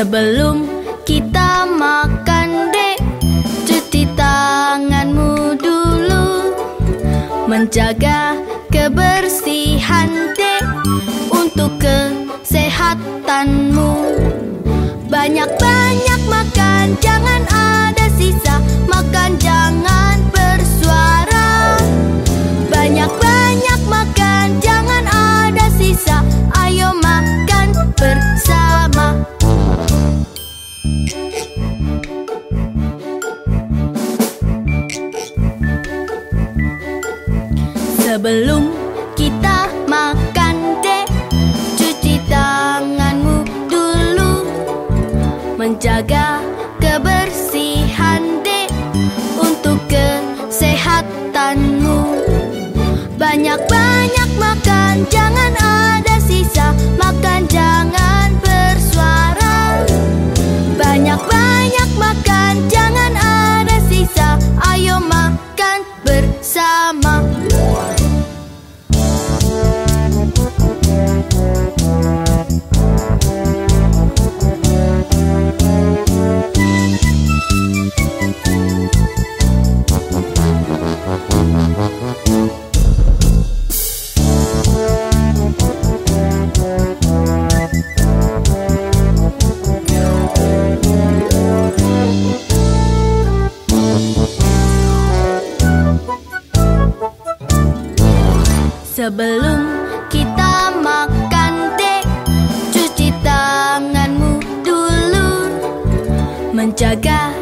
Sebelum kita makan dek Cuci tanganmu dulu. Menjaga kebersihan Sebelum kita makan dek Cuci tanganmu dulu. Menjaga kebersihan dek Untuk kesehatanmu. Banyak-banyak makan Jangan ada sisa Makan jangan Sebelum kita makan dek Cuci tanganmu dulu. Menjaga